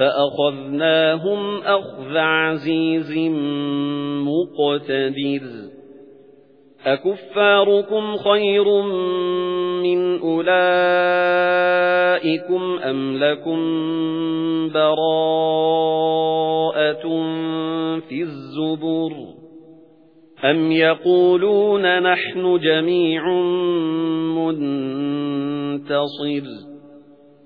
فَأَخَذْنَاهُمْ أَخْذَ عَزِيزٍ مُقْتَدِرٍ. أَكُفَّارُكُمْ خَيْرٌ مِنْ أُولَئِكُمْ أَمْ لَكُمْ بَرَاءَةٌ فِي الزُّبُرِ؟ أَمْ يَقُولُونَ نَحْنُ جَمِيعٌ مُنْتَصِرٌ؟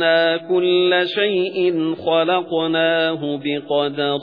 إِنَّا كُلَّ شَيْءٍ خَلَقْنَاهُ بِقَدَرٍ